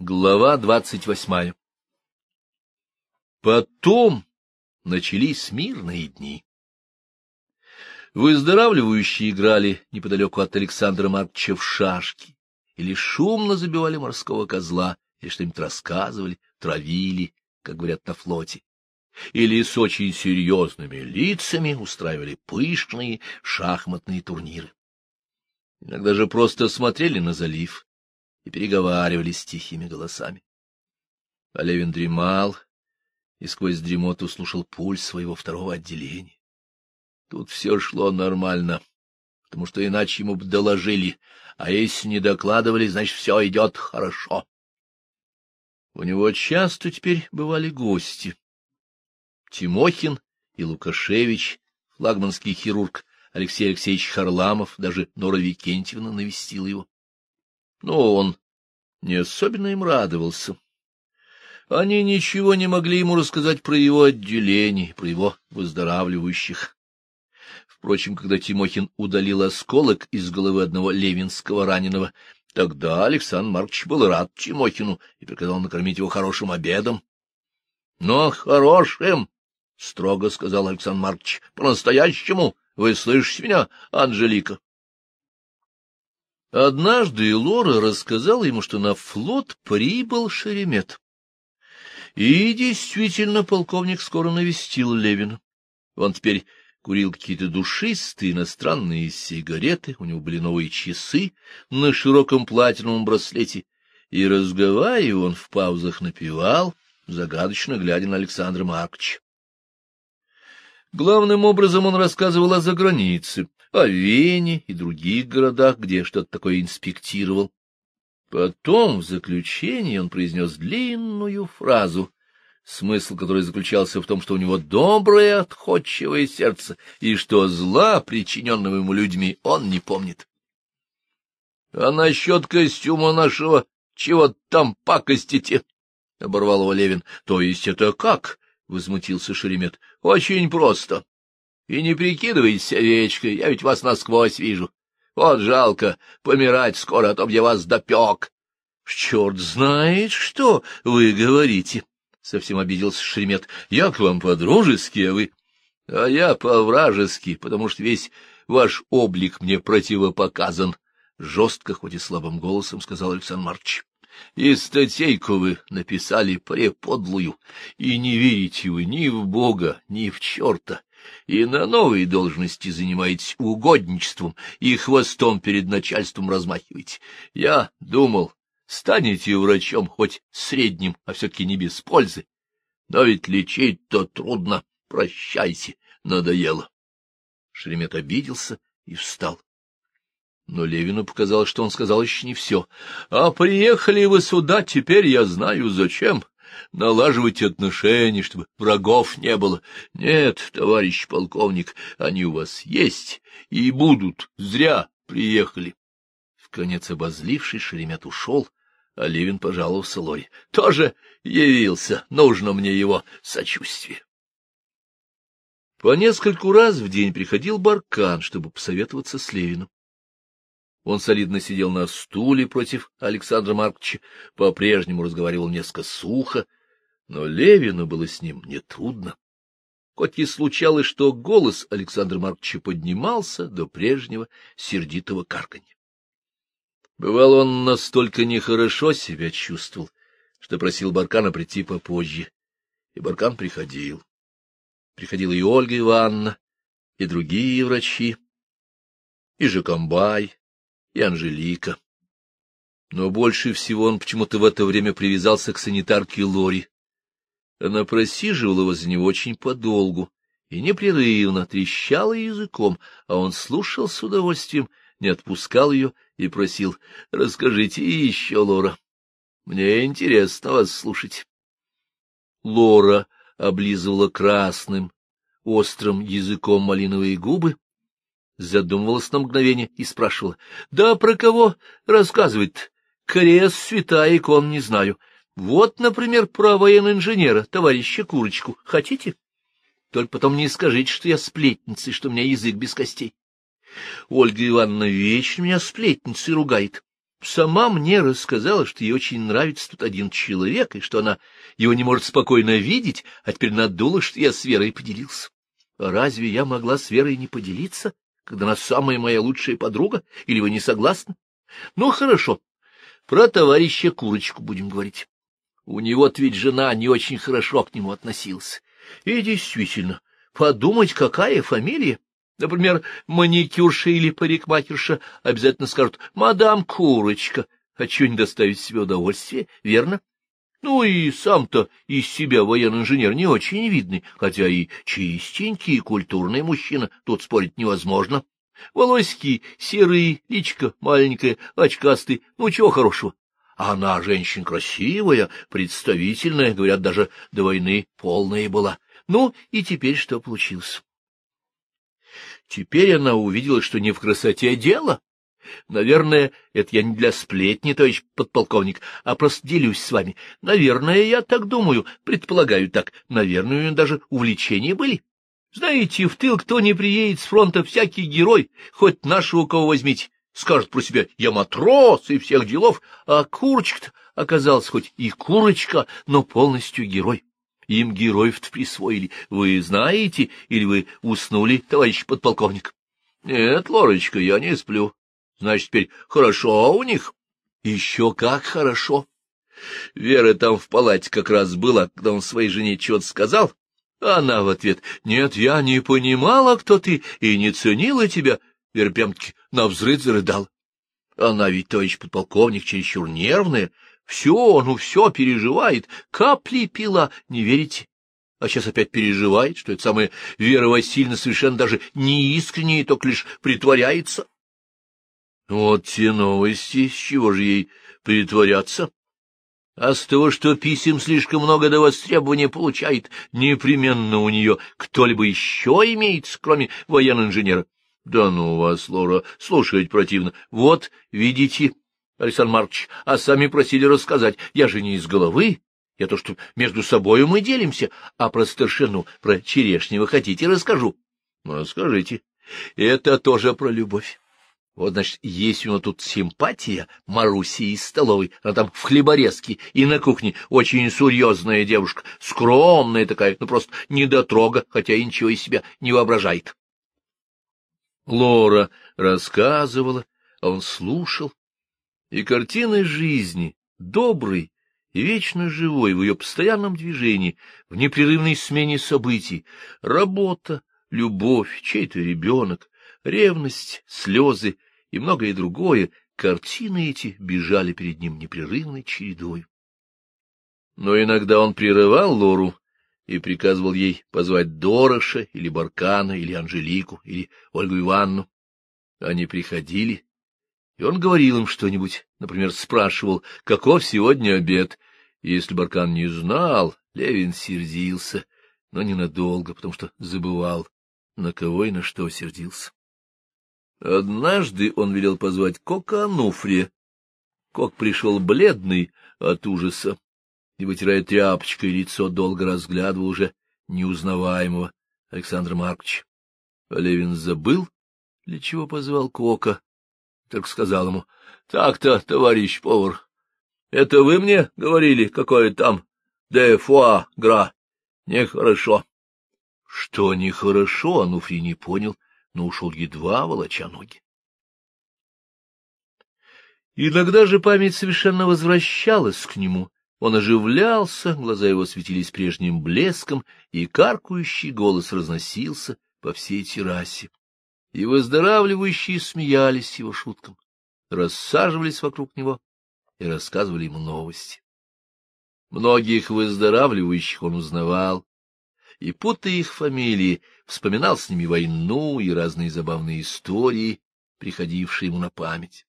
Глава двадцать восьмая Потом начались мирные дни. Выздоравливающие играли неподалеку от Александра Марковича в шашки, или шумно забивали морского козла, или что-нибудь рассказывали, травили, как говорят на флоте, или с очень серьезными лицами устраивали пышные шахматные турниры. Иногда же просто смотрели на залив, и переговаривались тихими голосами. А Левин дремал и сквозь дремоту слушал пульс своего второго отделения. Тут все шло нормально, потому что иначе ему бы доложили, а если не докладывали, значит, все идет хорошо. У него часто теперь бывали гости. Тимохин и Лукашевич, флагманский хирург Алексей Алексеевич Харламов, даже Нора Викентьевна навестила его но он не особенно им радовался. Они ничего не могли ему рассказать про его отделение, про его выздоравливающих. Впрочем, когда Тимохин удалил осколок из головы одного левинского раненого, тогда Александр Маркович был рад Тимохину и приказал накормить его хорошим обедом. — Но хорошим, — строго сказал Александр Маркович, — по-настоящему. Вы слышите меня, Анжелика? Однажды Лора рассказала ему, что на флот прибыл Шеремет. И действительно, полковник скоро навестил Левина. Он теперь курил какие-то душистые иностранные сигареты, у него были новые часы на широком платиновом браслете, и, разговаривая, он в паузах напевал, загадочно глядя на Александра Марковича. Главным образом он рассказывал о загранице, о Вене и других городах, где что-то такое инспектировал. Потом, в заключении, он произнес длинную фразу, смысл которой заключался в том, что у него доброе, отходчивое сердце, и что зла, причиненного ему людьми, он не помнит. — А насчет костюма нашего чего там пакостите? — оборвал его Левин. — То есть это как? — возмутился Шеремет. — Очень просто. И не прикидывайтесь овечкой, я ведь вас насквозь вижу. Вот жалко, помирать скоро, а то б я вас допек. — Черт знает, что вы говорите, — совсем обиделся Шеремет. — Я к вам по-дружески, а вы... — А я по-вражески, потому что весь ваш облик мне противопоказан, — жестко, хоть и слабым голосом сказал Александр Марч. И статейку вы написали преподлую, и не верите вы ни в Бога, ни в черта, и на новой должности занимаетесь угодничеством и хвостом перед начальством размахиваете. Я думал, станете врачом хоть средним, а все-таки не без пользы. Но ведь лечить-то трудно. Прощайте, надоело. Шеремет обиделся и встал. Но Левину показалось, что он сказал еще не все. — А приехали вы сюда, теперь я знаю, зачем налаживать отношения, чтобы врагов не было. Нет, товарищ полковник, они у вас есть и будут. Зря приехали. В конец обозливший Шеремет ушел, а Левин пожаловался Лоре. Тоже явился, нужно мне его сочувствие. По нескольку раз в день приходил Баркан, чтобы посоветоваться с Левиным. Он солидно сидел на стуле против Александра Марковича, по-прежнему разговаривал несколько сухо, но Левину было с ним нетрудно. Хоть и случалось, что голос Александра Марковича поднимался до прежнего сердитого карканья. Бывал он настолько нехорошо себя чувствовал, что просил Баркана прийти попозже, и Баркан приходил. Приходила и Ольга Ивановна, и другие врачи, и Жакомбай, и Анжелика. Но больше всего он почему-то в это время привязался к санитарке Лори. Она просиживала возле него очень подолгу и непрерывно трещала языком, а он слушал с удовольствием, не отпускал ее и просил, — Расскажите еще, Лора. Мне интересно вас слушать. Лора облизывала красным, острым языком малиновые губы, задумывалась на мгновение и спрашивала. — Да про кого рассказывать-то? Крест, святая икон, не знаю. Вот, например, про военно-инженера, товарища Курочку. Хотите? Только потом не скажите, что я сплетница и что у меня язык без костей. Ольга Ивановна вечно меня сплетницей ругает. сама мне рассказала, что ей очень нравится тут один человек, и что она его не может спокойно видеть, а теперь надула, что я с Верой поделился. Разве я могла с Верой не поделиться, когда она самая моя лучшая подруга? Или вы не согласны? Ну, хорошо. Про товарища Курочку будем говорить. У него-то ведь жена не очень хорошо к нему относилась. И действительно, подумать, какая фамилия. Например, маникюрша или парикмахерша обязательно скажут «Мадам Курочка», хочу не доставить себе удовольствие, верно? Ну и сам-то из себя военный инженер не очень видный, хотя и чистенький и культурный мужчина, тут спорить невозможно. Волосики серые, личка маленькая, очкастый, ну чего хорошего. Она женщина красивая, представительная, говорят, даже до войны полная была. Ну и теперь что получилось? Теперь она увидела, что не в красоте дело. Наверное, это я не для сплетни, товарищ подполковник, а просто делюсь с вами. Наверное, я так думаю, предполагаю так. Наверное, у нее даже увлечения были. Знаете, в тыл кто не приедет с фронта, всякий герой, хоть нашего кого возьмите, скажет про себя «я матрос» и всех делов, а курочка-то оказалась хоть и курочка, но полностью герой. Им героев-то присвоили. Вы знаете, или вы уснули, товарищ подполковник? Нет, Лорочка, я не сплю. Значит, теперь хорошо у них? Еще как хорошо. Вера там в палате как раз была, когда он своей жене что-то сказал. Она в ответ, нет, я не понимала, кто ты, и не ценила тебя. Вера прям-таки навзрыд зарыдала. Она ведь, товарищ подполковник, чересчур нервная, все, ну все переживает, капли пила, не верите? А сейчас опять переживает, что это самая Вера Васильевна совершенно даже не искренне, только лишь притворяется. Вот те новости, с чего же ей притворяться? А с того, что писем слишком много до востребования получает, непременно у нее кто-либо еще имеется, кроме военного инженера. Да ну вас, Лора, слушать противно. Вот, видите, Александр Маркович, а сами просили рассказать. Я же не из головы. Я то, что между собой мы делимся, а про старшину, про черешнего хотите, расскажу. Ну, расскажите. Это тоже про любовь. Вот, значит, есть у него тут симпатия Маруси из столовой, она там в хлеборезке и на кухне очень серьезная девушка, скромная такая, ну просто недотрога, хотя и ничего из себя не воображает. Лора рассказывала, а он слушал, и картины жизни, доброй и вечно живой в ее постоянном движении, в непрерывной смене событий, работа, любовь, чей-то ребенок, ревность, слезы и многое другое, картины эти бежали перед ним непрерывной чередой. Но иногда он прерывал Лору и приказывал ей позвать Дороша или Баркана или Анжелику или Ольгу Ивановну. Они приходили, и он говорил им что-нибудь, например, спрашивал, каков сегодня обед. И если Баркан не знал, Левин сердился, но ненадолго, потому что забывал, на кого и на что сердился. Однажды он велел позвать Кока Ануфрия. Кок пришел бледный от ужаса и, вытирая тряпочкой лицо, долго разглядывал уже неузнаваемого Александра Марковича. Левин забыл, для чего позвал Кока, только сказал ему, — Так-то, товарищ повар, это вы мне говорили, какое там де фуа гра? Нехорошо. Что нехорошо, Ануфрий не понял, но ушел едва, волоча ноги. Иногда же память совершенно возвращалась к нему. Он оживлялся, глаза его светились прежним блеском, и каркающий голос разносился по всей террасе и выздоравливающие смеялись его шуткам, рассаживались вокруг него и рассказывали ему новости. Многих выздоравливающих он узнавал, и, путая их фамилии, вспоминал с ними войну и разные забавные истории, приходившие ему на память.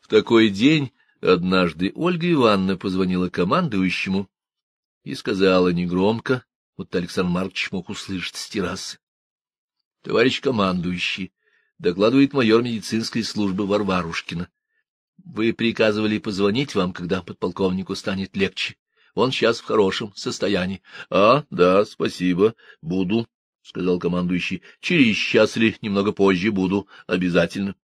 В такой день однажды Ольга Ивановна позвонила командующему и сказала негромко, вот Александр Маркович мог услышать с террасы. Товарищ командующий, докладывает майор медицинской службы Варварушкина. Вы приказывали позвонить вам, когда подполковнику станет легче. Он сейчас в хорошем состоянии. — А, да, спасибо, буду, — сказал командующий. — Через час или немного позже буду, обязательно.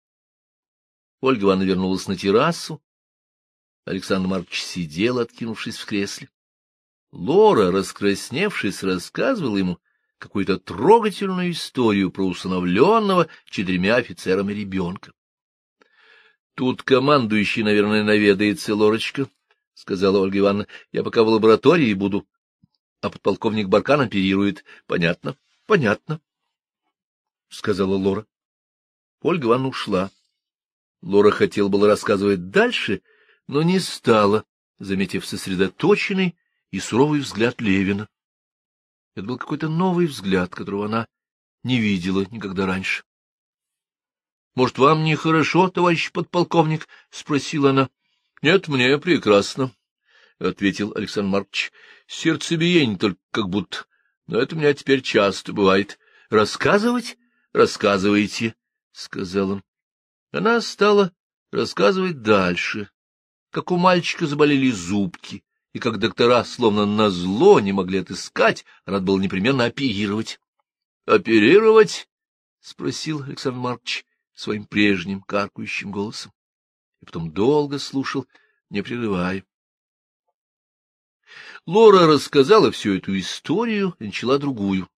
Ольга Ивановна вернулась на террасу. Александр Маркович сидел, откинувшись в кресле. Лора, раскрасневшись, рассказывала ему какую-то трогательную историю про усыновленного четырьмя офицерами ребенка. — Тут командующий, наверное, наведается, Лорочка, — сказала Ольга Ивановна. — Я пока в лаборатории буду. А подполковник Баркан оперирует. Понятно, понятно, — сказала Лора. Ольга Ивановна ушла. Лора хотела было рассказывать дальше, но не стала, заметив сосредоточенный и суровый взгляд Левина. Это был какой-то новый взгляд, которого она не видела никогда раньше. — Может, вам нехорошо, товарищ подполковник? — спросила она. — Нет, мне прекрасно, — ответил Александр Маркович. — Сердцебиение только как будто, но это у меня теперь часто бывает. — Рассказывать? Рассказывайте, — сказал он. Она стала рассказывать дальше, как у мальчика заболели зубки, и как доктора, словно назло, не могли отыскать, а надо было непременно оперировать. — Оперировать? — спросил Александр Маркович своим прежним каркающим голосом. И потом долго слушал, не прерывая. Лора рассказала всю эту историю и начала другую,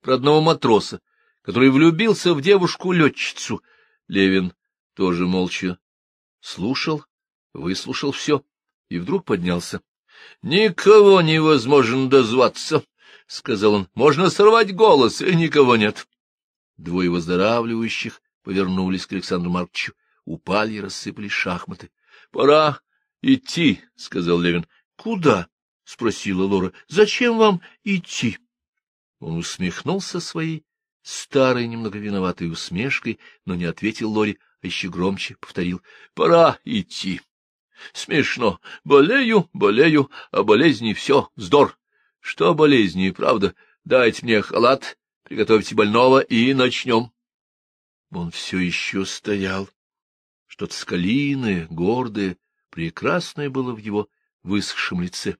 про одного матроса, который влюбился в девушку-летчицу. Левин тоже молча слушал, выслушал все и вдруг поднялся. — Никого невозможно дозваться, — сказал он. — Можно сорвать голос, и никого нет. Двое выздоравливающих повернулись к Александру Марковичу, упали и рассыпались шахматы. — Пора идти, — сказал Левин. — Куда? — спросила Лора. — Зачем вам идти? Он усмехнулся своей старой, немного виноватой усмешкой, но не ответил Лоре, а еще громче повторил. — Пора идти. Смешно. Болею, болею, а болезни все, вздор. Что болезни, правда? Дайте мне халат, приготовьте больного и начнем. Он все еще стоял. Что-то скалиное, гордое, прекрасное было в его высохшем лице.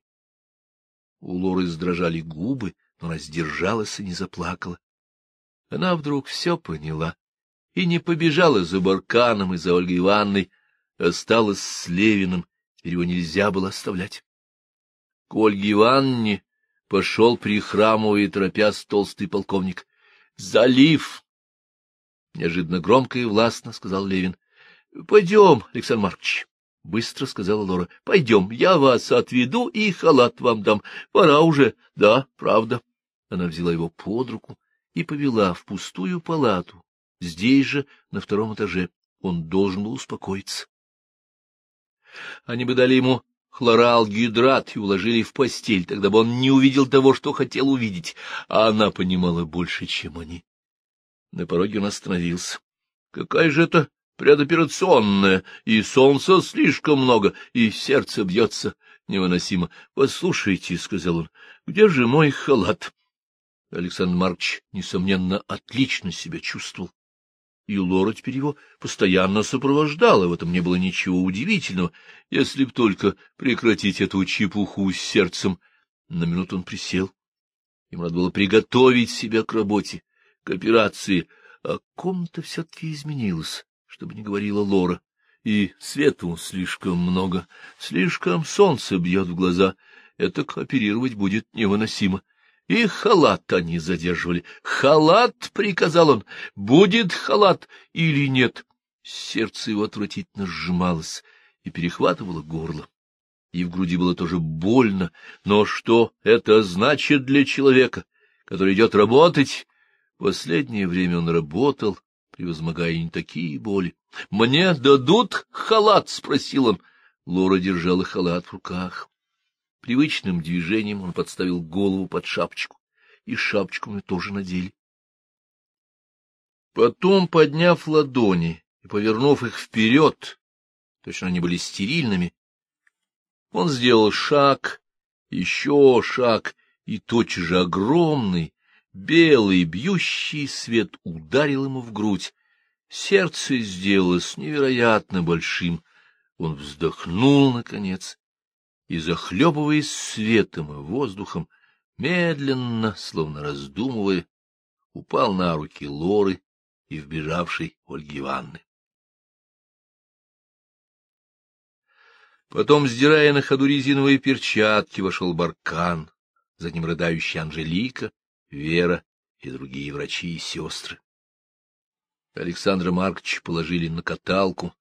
У Лоры сдрожали губы, но она сдержалась и не заплакала. Она вдруг все поняла и не побежала за Барканом и за Ольгой Ивановной, осталась с Левиным, его нельзя было оставлять. К Ольге Ивановне пошел, прихрамывая и торопясь, толстый полковник. — Залив! — неожиданно громко и властно сказал Левин. — Пойдем, Александр Маркович, — быстро сказала Лора. — Пойдем, я вас отведу и халат вам дам. Пора уже, да, правда. Она взяла его под руку и повела в пустую палату, здесь же, на втором этаже. Он должен был успокоиться. Они бы дали ему хлоралгидрат и уложили в постель, тогда бы он не увидел того, что хотел увидеть, а она понимала больше, чем они. На пороге он остановился. — Какая же это предоперационная, и солнца слишком много, и сердце бьется невыносимо. — Послушайте, — сказал он, — где же мой халат? Александр Маркович, несомненно, отлично себя чувствовал и Лора теперь его постоянно сопровождала, в этом не было ничего удивительного, если б только прекратить эту чепуху с сердцем. На минуту он присел. Ему надо было приготовить себя к работе, к операции, а комната все-таки изменилась, чтобы не говорила Лора. И свету слишком много, слишком солнце бьет в глаза, это оперировать будет невыносимо. И халат они задерживали. «Халат!» — приказал он. «Будет халат или нет?» Сердце его отвратительно сжималось и перехватывало горло. И в груди было тоже больно. Но что это значит для человека, который идет работать? Последнее время он работал, превозмогая не такие боли. — Мне дадут халат? — спросил он. Лора держала халат в руках. Привычным движением он подставил голову под шапочку, и шапочку мы тоже надели. Потом, подняв ладони и повернув их вперед, точно они были стерильными, он сделал шаг, еще шаг, и тотчас же огромный, белый, бьющий свет ударил ему в грудь. Сердце сделалось невероятно большим. Он вздохнул, наконец, и, захлебываясь светом и воздухом, медленно, словно раздумывая, упал на руки Лоры и вбежавшей Ольги Ивановны. Потом, сдирая на ходу резиновые перчатки, вошел Баркан, за ним рыдающая Анжелика, Вера и другие врачи и сестры. Александра Марковича положили на каталку,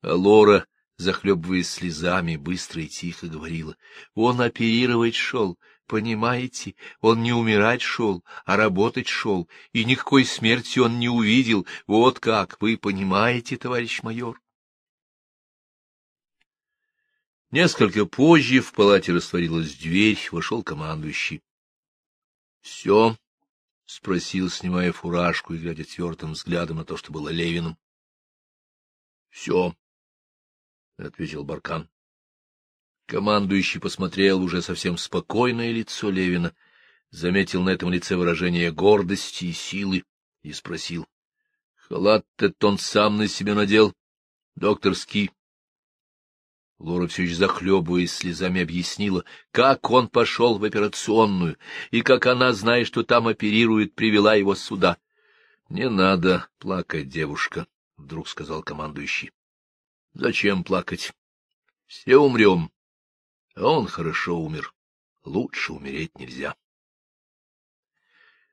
а Лора, захлебываясь слезами, быстро и тихо говорила, — Он оперировать шел, понимаете? Он не умирать шел, а работать шел, и никакой смерти он не увидел. Вот как, вы понимаете, товарищ майор? Несколько позже в палате растворилась дверь, вошел командующий. — Все? — спросил, снимая фуражку и глядя твердым взглядом на то, что было Левиным. — Все, — ответил Баркан. Командующий посмотрел уже совсем спокойное лицо Левина, заметил на этом лице выражение гордости и силы и спросил. — Халат-то он сам на себя надел, докторский. Лора все еще захлебываясь слезами объяснила, как он пошел в операционную, и как она, зная, что там оперируют, привела его сюда. — Не надо плакать, девушка, — вдруг сказал командующий. — Зачем плакать? Все умрем. А он хорошо умер. Лучше умереть нельзя.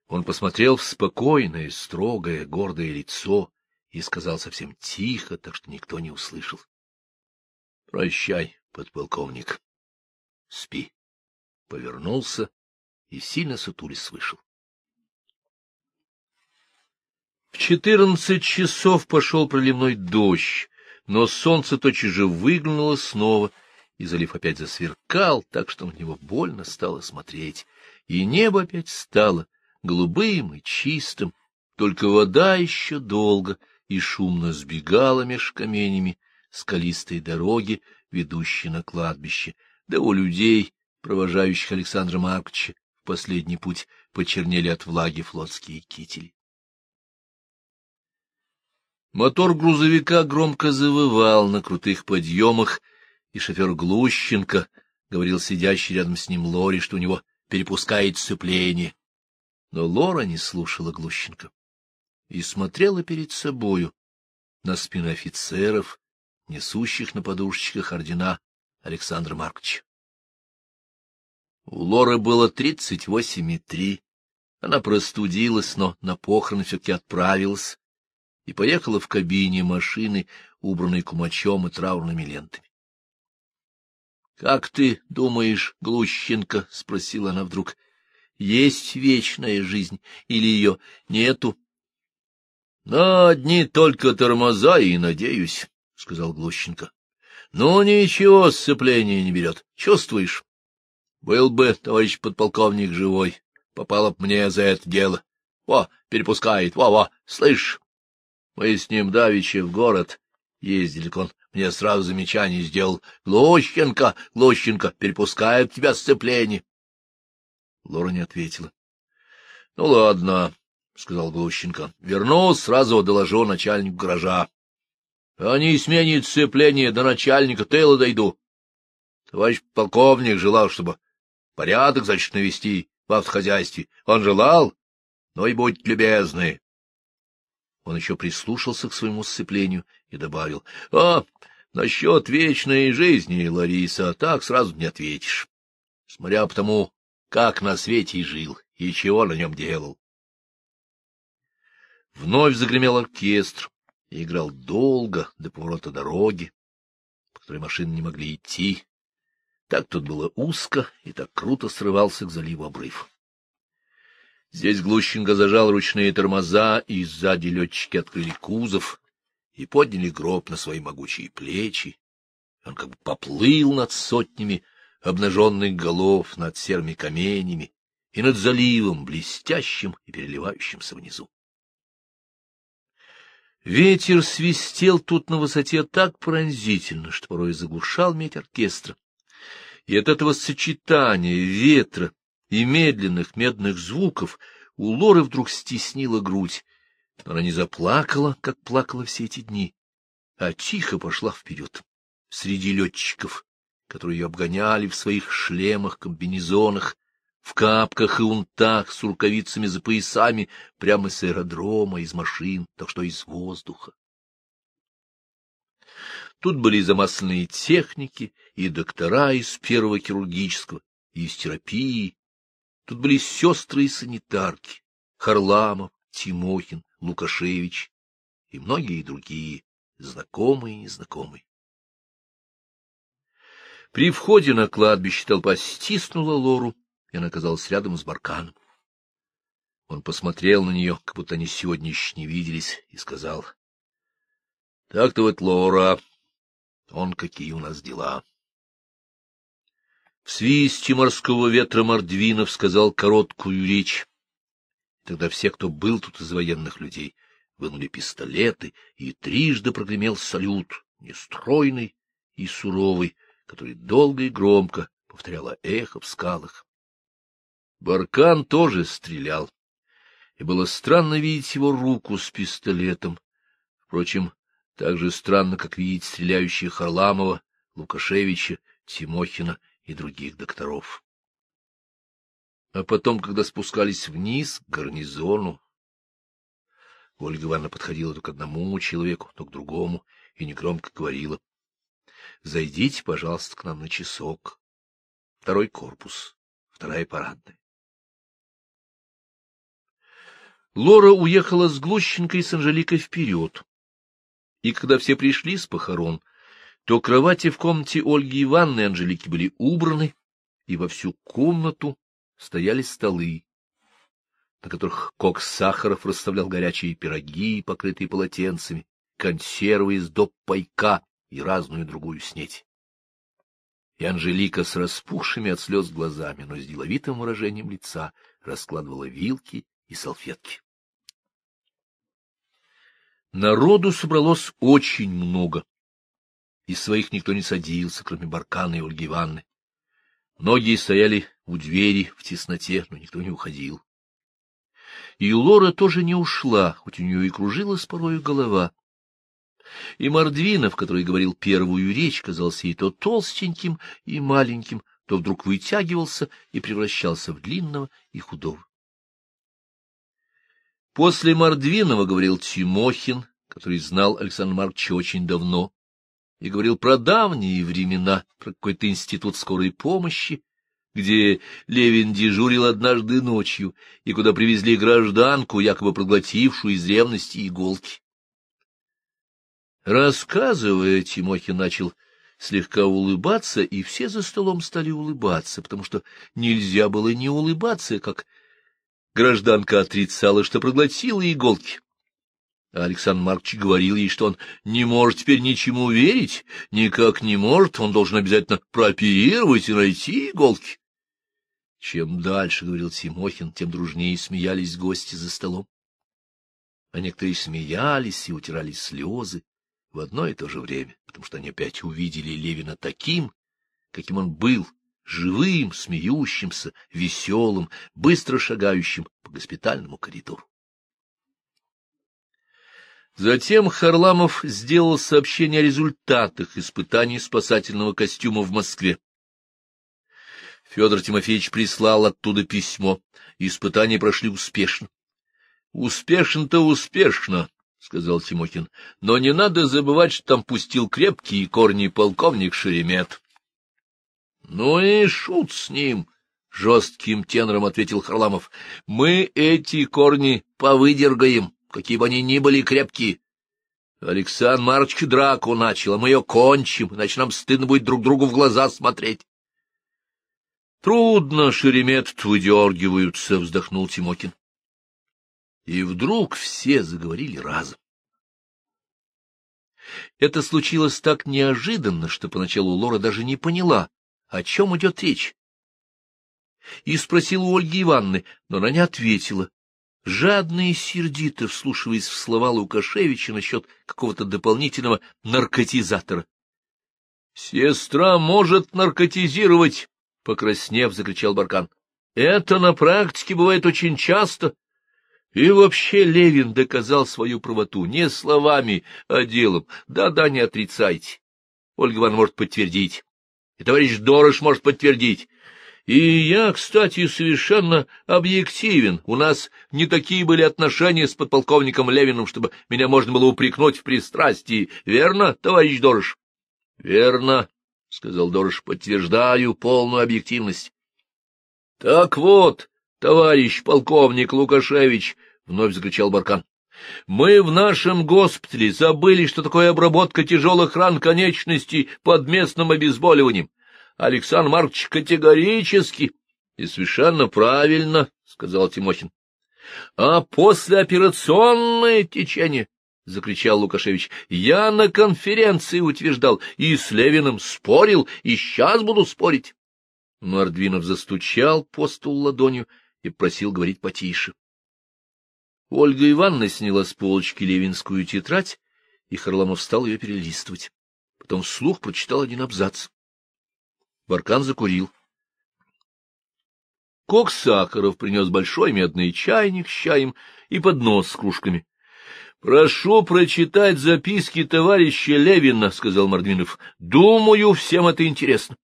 Он посмотрел в спокойное, строгое, гордое лицо и сказал совсем тихо, так что никто не услышал. — Прощай, подполковник. Спи. Повернулся и сильно сутулись вышел. В четырнадцать часов пошел проливной дождь, но солнце тотчас же выглянуло снова, и залив опять засверкал, так что на него больно стало смотреть, и небо опять стало голубым и чистым, только вода еще долго и шумно сбегала меж каменями, скалистой дороги, ведущей на кладбище, да у людей, провожающих Александра Марковича в последний путь, почернели от влаги флотские кители. Мотор грузовика громко завывал на крутых подъемах, и шофер Глущенко говорил сидящий рядом с ним Лоре, что у него перепускает сцепление. Но Лора не слушала Глущенко и смотрела перед собою на спины офицеров, несущих на подушечках ордена Александра Марковича. У Лоры было тридцать восемь и три. Она простудилась, но на похороны все-таки отправилась и поехала в кабине машины, убранной кумачом и траурными лентами. — Как ты думаешь, Глущенко? — спросила она вдруг. — Есть вечная жизнь или ее нету? — На одни только тормоза и надеюсь. — сказал Глущенко. — Ну, ничего, сцепление не берет. Чувствуешь? Был бы, товарищ подполковник, живой, попало б мне за это дело. Во, перепускает, во-во, слышь? Мы с ним давеча в город ездили, он мне сразу замечание сделал. Глущенко, Глущенко, перепускает тебя сцепление. Лора не ответила. — Ну, ладно, — сказал Глущенко. — Вернусь, сразу доложу начальнику гаража. Они сменят сцепление до начальника тыла дойду. Товарищ полковник желал, чтобы порядок, значит, навести в автохозяйстве. Он желал? Ну и будьте любезны. Он еще прислушался к своему сцеплению и добавил. — А, насчет вечной жизни, Лариса, так сразу не ответишь. Смотря по тому, как на свете жил, и чего на нем делал. Вновь загремел оркестр и играл долго до поворота дороги, по которой машины не могли идти. Так тут было узко и так круто срывался к заливу обрыв. Здесь Глущенко зажал ручные тормоза, и сзади летчики открыли кузов и подняли гроб на свои могучие плечи. Он как бы поплыл над сотнями обнаженных голов, над серыми каменями и над заливом, блестящим и переливающимся внизу. Ветер свистел тут на высоте так пронзительно, что порой заглушал медь оркестра. И от этого сочетания ветра и медленных медных звуков у Лоры вдруг стеснила грудь. Но она не заплакала, как плакала все эти дни, а тихо пошла вперед, среди летчиков, которые ее обгоняли в своих шлемах, комбинезонах, в капках и унтах с рукавицами за поясами, прямо с аэродрома, из машин, так что из воздуха. Тут были замасленные техники и доктора из первого хирургического, и из терапии. Тут были сестры и санитарки, Харламов, Тимохин, Лукашевич и многие другие, знакомые и незнакомые. При входе на кладбище толпа стиснула Лору, и она оказалась рядом с Барканом. Он посмотрел на нее, как будто они сегодня еще не виделись, и сказал, — Так-то вот, Лора, он какие у нас дела. В свисте морского ветра Мордвинов сказал короткую речь. Тогда все, кто был тут из военных людей, вынули пистолеты, и трижды прогремел салют, нестройный и суровый, который долго и громко повторяло эхо в скалах. Баркан тоже стрелял, и было странно видеть его руку с пистолетом. Впрочем, так же странно, как видеть стреляющих Харламова, Лукашевича, Тимохина и других докторов. А потом, когда спускались вниз к гарнизону, Ольга Ивановна подходила то к одному человеку, то к другому и негромко говорила. — Зайдите, пожалуйста, к нам на часок. Второй корпус, вторая парадная. Лора уехала с Глущенко и с Анжеликой вперед. И когда все пришли с похорон, то кровати в комнате Ольги Ивановны и Анжелики были убраны, и во всю комнату стояли столы, на которых Кок Сахаров расставлял горячие пироги, покрытые полотенцами, консервы из доп. пайка и разную другую снеть. И Анжелика с распухшими от слез глазами, но с деловитым выражением лица раскладывала вилки и салфетки. Народу собралось очень много. Из своих никто не садился, кроме Баркана и Ольги Ивановны. Многие стояли у двери в тесноте, но никто не уходил. И Лора тоже не ушла, хоть у нее и кружилась порою голова. И Мордвинов, который говорил первую речь, казался ей то толстеньким и маленьким, то вдруг вытягивался и превращался в длинного и худого. После Мордвинова говорил Тимохин, который знал Александра Марковича очень давно, и говорил про давние времена, про какой-то институт скорой помощи, где Левин дежурил однажды ночью, и куда привезли гражданку, якобы проглотившую из ревности иголки. Рассказывая, Тимохин начал слегка улыбаться, и все за столом стали улыбаться, потому что нельзя было не улыбаться, как гражданка отрицала, что проглотила иголки. Александр Маркович говорил ей, что он не может теперь ничему верить, никак не может, он должен обязательно прооперировать и найти иголки. Чем дальше, — говорил Тимохин, — тем дружнее смеялись гости за столом. А некоторые смеялись и утирали слезы в одно и то же время, потому что они опять увидели Левина таким, каким он был, живым, смеющимся, веселым, быстро шагающим по госпитальному коридору. Затем Харламов сделал сообщение о результатах испытаний спасательного костюма в Москве. Федор Тимофеевич прислал оттуда письмо. Испытания прошли успешно. — Успешно-то успешно, — сказал Тимохин, — но не надо забывать, что там пустил крепкие корни полковник Шеремет. — Ну и шут с ним, — жестким тенором ответил Харламов. — Мы эти корни повыдергаем какие бы они ни были крепкие. Александр Марч драку начал, а мы ее кончим, иначе нам стыдно будет друг другу в глаза смотреть. Трудно, Шеремет выдергиваются, — вздохнул Тимокин. И вдруг все заговорили разом. Это случилось так неожиданно, что поначалу Лора даже не поняла, о чем идет речь. И спросила у Ольги Ивановны, но она не ответила, жадно и сердито вслушиваясь в слова Лукашевича насчет какого-то дополнительного наркотизатора. — Сестра может наркотизировать! — покраснев, закричал Баркан. — Это на практике бывает очень часто. И вообще Левин доказал свою правоту не словами, а делом. Да-да, не отрицайте. Ольга Ивановна может подтвердить. И товарищ Дорош может подтвердить. И я, кстати, совершенно объективен. У нас не такие были отношения с подполковником Левиным, чтобы меня можно было упрекнуть в пристрастии. Верно, товарищ Дорож? — Верно, — сказал Дорож, — подтверждаю полную объективность. — Так вот, товарищ полковник Лукашевич, — вновь закричал Баркан, — мы в нашем госпитале забыли, что такое обработка тяжелых ран конечностей под местным обезболиванием. Александр Маркович категорически и совершенно правильно, — сказал Тимохин. — А послеоперационное течение — закричал Лукашевич. — Я на конференции утверждал, и с Левиным спорил, и сейчас буду спорить. Мордвинов застучал по столу ладонью и просил говорить потише. Ольга Ивановна сняла с полочки левинскую тетрадь, и Харламов стал ее перелистывать. Потом вслух прочитал один абзац. Баркан закурил. Кок Сахаров принес большой медный чайник с чаем и поднос с кружками. — Прошу прочитать записки товарища Левина, — сказал Мордвинов. — Думаю, всем это интересно.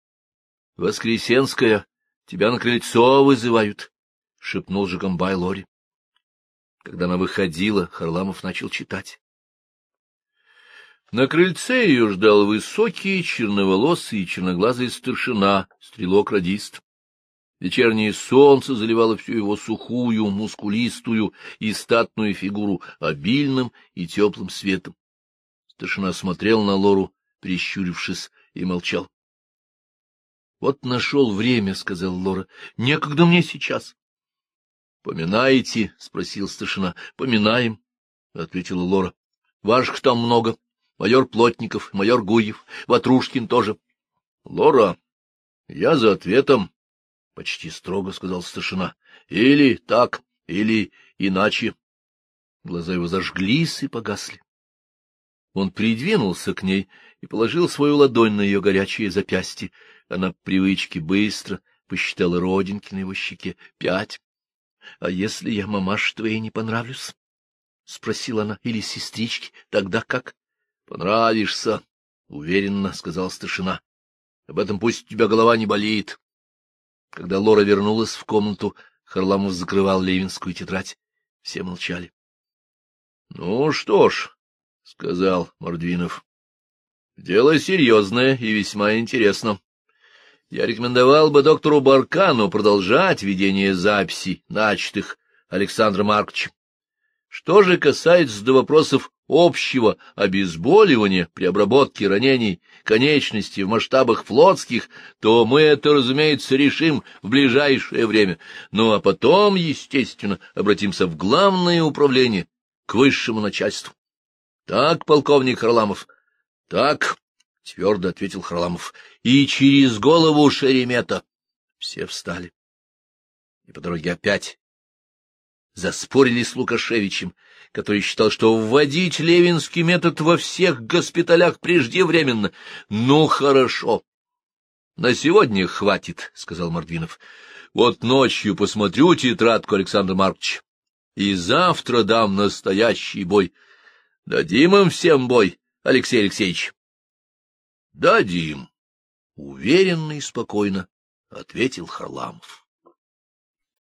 — Воскресенская, тебя на крыльцо вызывают, — шепнул Жигамбай Лори. Когда она выходила, Харламов начал читать. На крыльце ее ждал высокий, черноволосый и черноглазый старшина, стрелок-радист. Вечернее солнце заливало всю его сухую, мускулистую и статную фигуру обильным и теплым светом. Старшина смотрел на Лору, прищурившись, и молчал. — Вот нашел время, — сказал Лора. — Некогда мне сейчас. — Поминаете? — спросил старшина. — Поминаем, — ответила Лора. — Ваших там много. Майор Плотников, майор Гуев, Ватрушкин тоже. — Лора, я за ответом, — почти строго сказал старшина. — Или так, или иначе. Глаза его зажглись и погасли. Он придвинулся к ней и положил свою ладонь на ее горячее запястье. Она привычки быстро посчитала родинки на его щеке. — Пять. — А если я мамаш твоей не понравлюсь? — спросила она. — Или сестрички? Тогда как? — Понравишься, — уверенно сказал старшина. — Об этом пусть у тебя голова не болит. Когда Лора вернулась в комнату, Харламов закрывал левинскую тетрадь. Все молчали. — Ну что ж, — сказал Мордвинов, — дело серьезное и весьма интересно. Я рекомендовал бы доктору Баркану продолжать ведение записей, начатых Александром Марковичем. Что же касается до вопросов общего обезболивания при обработке ранений конечностей в масштабах флотских, то мы это, разумеется, решим в ближайшее время. Ну а потом, естественно, обратимся в главное управление, к высшему начальству. — Так, полковник Харламов? — Так, — твердо ответил Харламов. — И через голову Шеремета. Все встали. И по дороге опять заспорили с Лукашевичем, который считал, что вводить левинский метод во всех госпиталях преждевременно. — Ну, хорошо. — На сегодня хватит, — сказал Мордвинов. — Вот ночью посмотрю тетрадку Александра Марковича, и завтра дам настоящий бой. Дадим им всем бой, Алексей Алексеевич. — Дадим, — уверенно и спокойно ответил Харламов.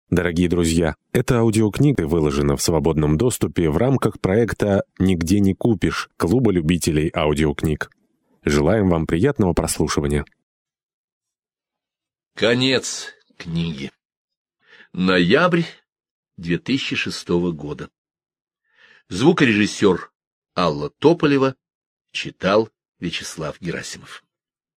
Дорогие друзья, эта аудиокнига выложена в свободном доступе в рамках проекта «Нигде не купишь» Клуба любителей аудиокниг. Желаем вам приятного прослушивания. Конец книги. Ноябрь 2006 года. Звукорежиссер Алла Тополева читал Вячеслав Герасимов.